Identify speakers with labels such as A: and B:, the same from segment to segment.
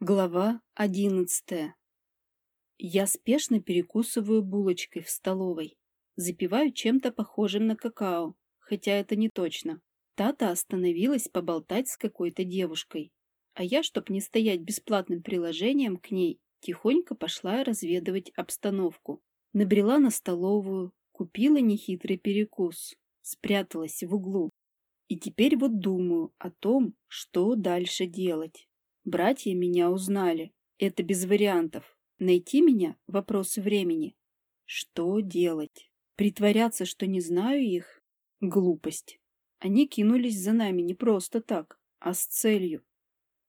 A: Глава одиннадцатая. Я спешно перекусываю булочкой в столовой. Запиваю чем-то похожим на какао, хотя это не точно. Тата остановилась поболтать с какой-то девушкой. А я, чтоб не стоять бесплатным приложением к ней, тихонько пошла разведывать обстановку. Набрела на столовую, купила нехитрый перекус, спряталась в углу. И теперь вот думаю о том, что дальше делать. Братья меня узнали. Это без вариантов. Найти меня – вопрос времени. Что делать? Притворяться, что не знаю их? Глупость. Они кинулись за нами не просто так, а с целью.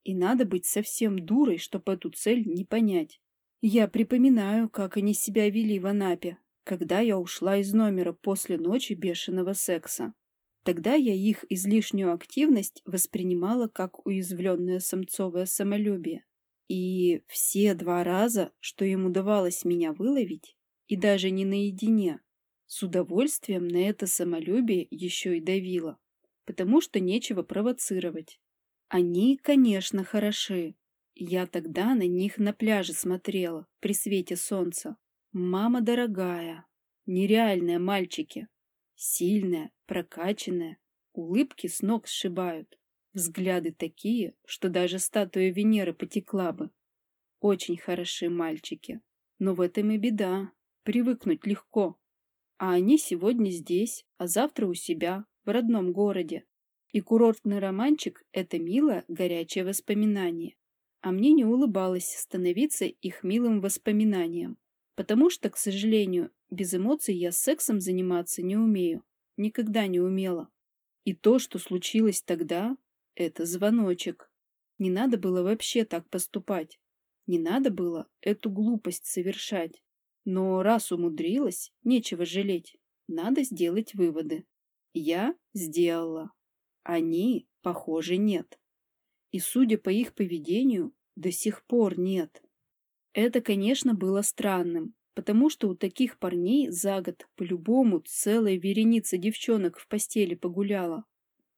A: И надо быть совсем дурой, чтобы эту цель не понять. Я припоминаю, как они себя вели в Анапе, когда я ушла из номера после ночи бешеного секса. Тогда я их излишнюю активность воспринимала как уязвленное самцовое самолюбие. И все два раза, что им удавалось меня выловить, и даже не наедине, с удовольствием на это самолюбие еще и давило, потому что нечего провоцировать. Они, конечно, хороши. Я тогда на них на пляже смотрела, при свете солнца. Мама дорогая, нереальные мальчики. Сильная, прокачанная, улыбки с ног сшибают. Взгляды такие, что даже статуя Венеры потекла бы. Очень хороши мальчики. Но в этом и беда. Привыкнуть легко. А они сегодня здесь, а завтра у себя, в родном городе. И курортный романчик – это милое, горячее воспоминание. А мне не улыбалось становиться их милым воспоминанием. Потому что, к сожалению, без эмоций я сексом заниматься не умею. Никогда не умела. И то, что случилось тогда, это звоночек. Не надо было вообще так поступать. Не надо было эту глупость совершать. Но раз умудрилась, нечего жалеть. Надо сделать выводы. Я сделала. Они, похоже, нет. И, судя по их поведению, до сих пор нет. Это, конечно, было странным, потому что у таких парней за год по-любому целая вереница девчонок в постели погуляла.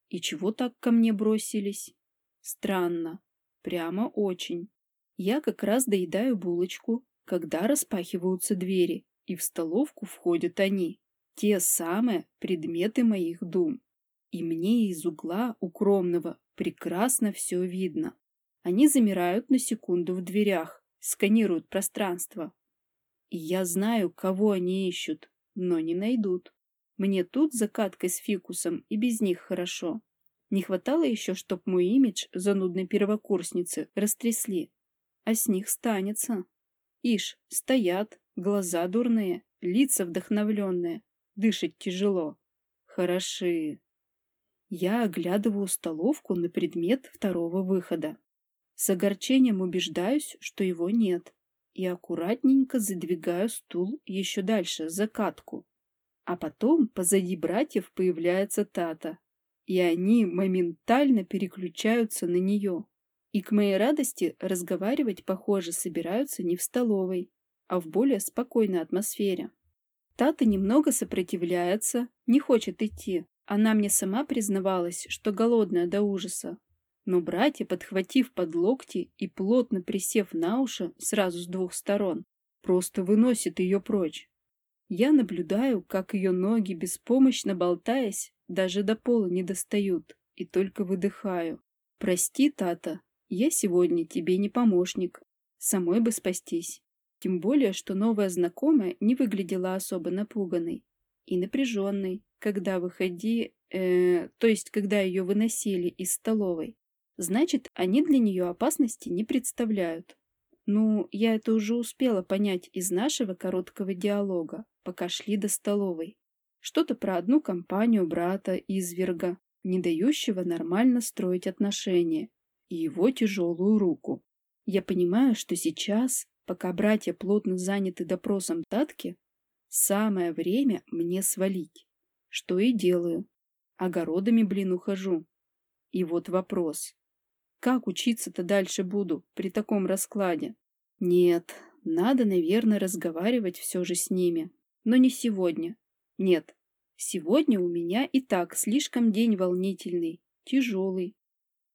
A: И чего так ко мне бросились? Странно. Прямо очень. Я как раз доедаю булочку, когда распахиваются двери, и в столовку входят они. Те самые предметы моих дум. И мне из угла укромного прекрасно все видно. Они замирают на секунду в дверях, сканируют пространство. Я знаю, кого они ищут, но не найдут. Мне тут закаткой с фикусом и без них хорошо. Не хватало еще, чтоб мой имидж занудной первокурсницы растрясли. А с них станется. Ишь, стоят, глаза дурные, лица вдохновленные, дышать тяжело. Хороши. Я оглядываю столовку на предмет второго выхода. С огорчением убеждаюсь, что его нет, и аккуратненько задвигаю стул еще дальше, за катку. А потом позади братьев появляется Тата, и они моментально переключаются на нее. И к моей радости разговаривать, похоже, собираются не в столовой, а в более спокойной атмосфере. Тата немного сопротивляется, не хочет идти. Она мне сама признавалась, что голодная до ужаса, но братья, подхватив под локти и плотно присев на уши сразу с двух сторон, просто выносят ее прочь. Я наблюдаю, как ее ноги, беспомощно болтаясь, даже до пола не достают, и только выдыхаю. «Прости, Тата, я сегодня тебе не помощник. Самой бы спастись». Тем более, что новая знакомая не выглядела особо напуганной и напряженной, когда выходи, э, то есть когда ее выносили из столовой. Значит, они для нее опасности не представляют. Ну, я это уже успела понять из нашего короткого диалога, пока шли до столовой. Что-то про одну компанию брата изверга, не дающего нормально строить отношения, и его тяжелую руку. Я понимаю, что сейчас, пока братья плотно заняты допросом Татки, самое время мне свалить. Что и делаю. Огородами, блин, ухожу. И вот вопрос. Как учиться-то дальше буду при таком раскладе? Нет, надо, наверное, разговаривать все же с ними. Но не сегодня. Нет, сегодня у меня и так слишком день волнительный, тяжелый.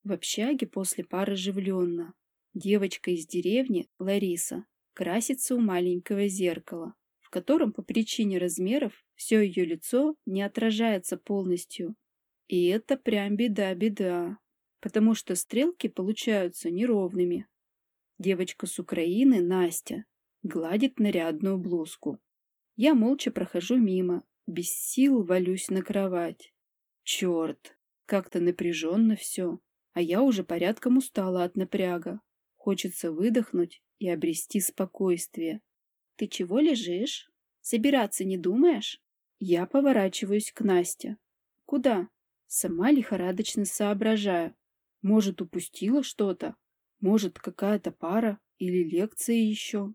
A: В общаге после пары оживленно. Девочка из деревни, Лариса, красится у маленького зеркала, в котором по причине размеров все ее лицо не отражается полностью. И это прям беда-беда, потому что стрелки получаются неровными. Девочка с Украины, Настя, гладит нарядную блузку. Я молча прохожу мимо, без сил валюсь на кровать. Черт, как-то напряженно все, а я уже порядком устала от напряга. Хочется выдохнуть и обрести спокойствие. Ты чего лежишь? Собираться не думаешь? Я поворачиваюсь к Насте. Куда? Сама лихорадочно соображаю. Может, упустила что-то? Может, какая-то пара или лекция еще?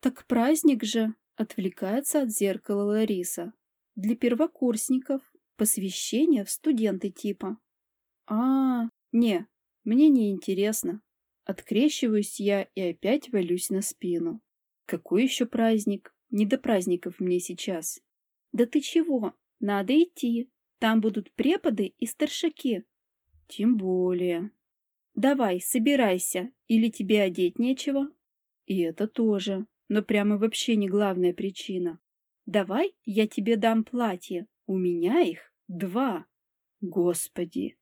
A: Так праздник же, отвлекается от зеркала Лариса. Для первокурсников. Посвящение в студенты типа. А, не, мне не интересно. Открещиваюсь я и опять валюсь на спину. Какой еще праздник? Не до праздников мне сейчас. Да ты чего? Надо идти. Там будут преподы и старшаки. Тем более. Давай, собирайся. Или тебе одеть нечего? И это тоже. Но прямо вообще не главная причина. Давай я тебе дам платье. У меня их два. Господи.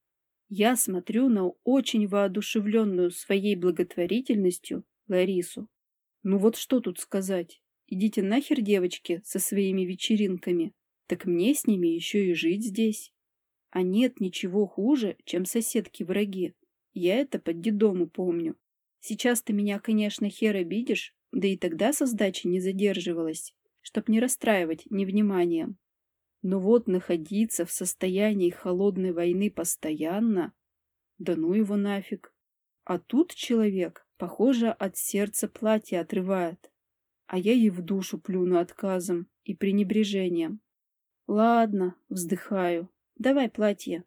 A: Я смотрю на очень воодушевленную своей благотворительностью Ларису. Ну вот что тут сказать? Идите нахер, девочки, со своими вечеринками. Так мне с ними еще и жить здесь. А нет ничего хуже, чем соседки-враги. Я это под дедому помню. Сейчас ты меня, конечно, хер обидишь, да и тогда со сдачи не задерживалась, чтоб не расстраивать невниманием. Но вот находиться в состоянии холодной войны постоянно, да ну его нафиг. А тут человек, похоже, от сердца платье отрывает. А я ей в душу плюну отказом и пренебрежением. Ладно, вздыхаю. Давай платье.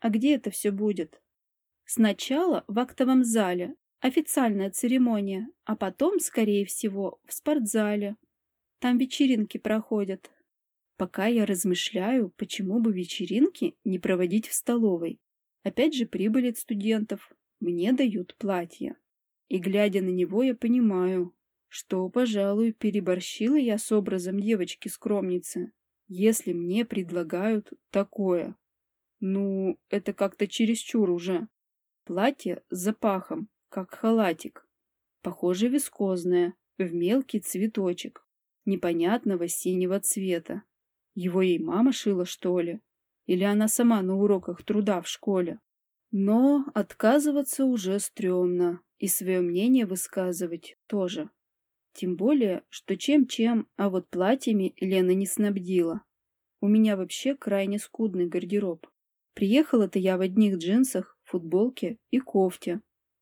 A: А где это все будет? Сначала в актовом зале, официальная церемония, а потом, скорее всего, в спортзале. Там вечеринки проходят. Пока я размышляю, почему бы вечеринки не проводить в столовой. Опять же прибыль от студентов. Мне дают платье. И, глядя на него, я понимаю, что, пожалуй, переборщила я с образом девочки-скромницы если мне предлагают такое. Ну, это как-то чересчур уже. Платье с запахом, как халатик. Похоже, вискозное, в мелкий цветочек, непонятного синего цвета. Его ей мама шила, что ли? Или она сама на уроках труда в школе? Но отказываться уже стрёмно, и свое мнение высказывать тоже. Тем более, что чем-чем, а вот платьями Лена не снабдила. У меня вообще крайне скудный гардероб. Приехала-то я в одних джинсах, футболке и кофте.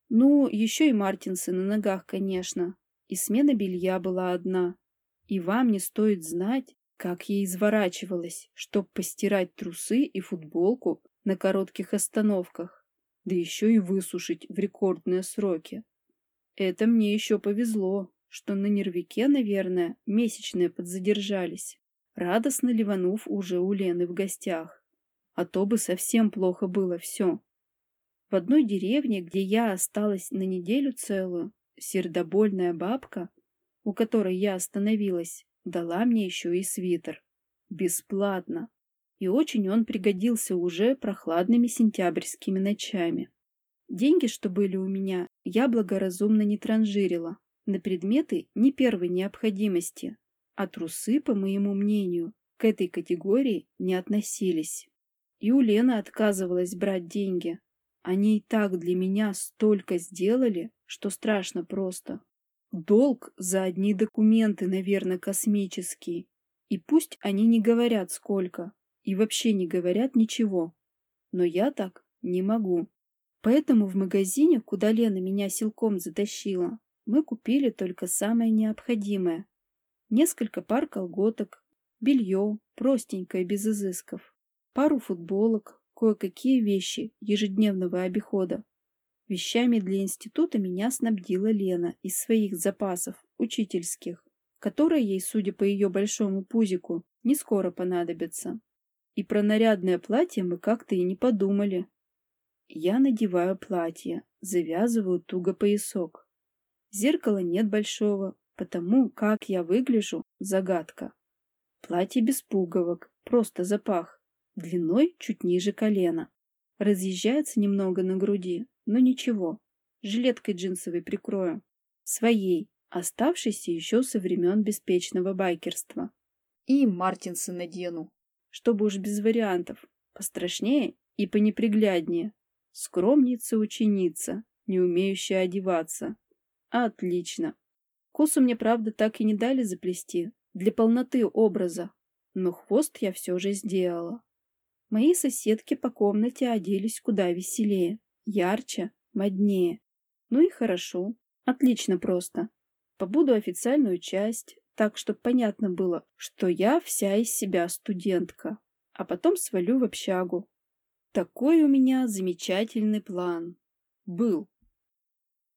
A: Ну, еще и мартинсы на ногах, конечно. И смена белья была одна. И вам не стоит знать, как я изворачивалась, чтоб постирать трусы и футболку на коротких остановках, да еще и высушить в рекордные сроки. Это мне еще повезло, что на нервике, наверное, месячные подзадержались, радостно ливанув уже у Лены в гостях. А то бы совсем плохо было все. В одной деревне, где я осталась на неделю целую, сердобольная бабка, у которой я остановилась, дала мне еще и свитер. Бесплатно. И очень он пригодился уже прохладными сентябрьскими ночами. Деньги, что были у меня, я благоразумно не транжирила, на предметы не первой необходимости, а трусы, по моему мнению, к этой категории не относились. И у Лены отказывалась брать деньги. Они и так для меня столько сделали, что страшно просто. Долг за одни документы, наверное, космический. И пусть они не говорят сколько, и вообще не говорят ничего. Но я так не могу. Поэтому в магазине, куда Лена меня силком затащила, мы купили только самое необходимое. Несколько пар колготок, белье, простенькое, без изысков, пару футболок, кое-какие вещи ежедневного обихода. Вещами для института меня снабдила Лена из своих запасов, учительских, которые ей, судя по ее большому пузику, не скоро понадобятся. И про нарядное платье мы как-то и не подумали. Я надеваю платье, завязываю туго поясок. Зеркала нет большого, потому как я выгляжу – загадка. Платье без пуговок, просто запах, длиной чуть ниже колена. Разъезжается немного на груди, но ничего, жилеткой джинсовой прикрою. Своей, оставшейся еще со времен беспечного байкерства.
B: И Мартинсы надену.
A: Чтобы уж без вариантов, пострашнее и понепригляднее. Скромница-ученица, не умеющая одеваться. Отлично. Косу мне, правда, так и не дали заплести, для полноты образа, но хвост я все же сделала. Мои соседки по комнате оделись куда веселее, ярче, моднее. Ну и хорошо, отлично просто. Побуду официальную часть, так, чтобы понятно было, что я вся из себя студентка, а потом свалю в общагу. Такой у меня замечательный план. Был.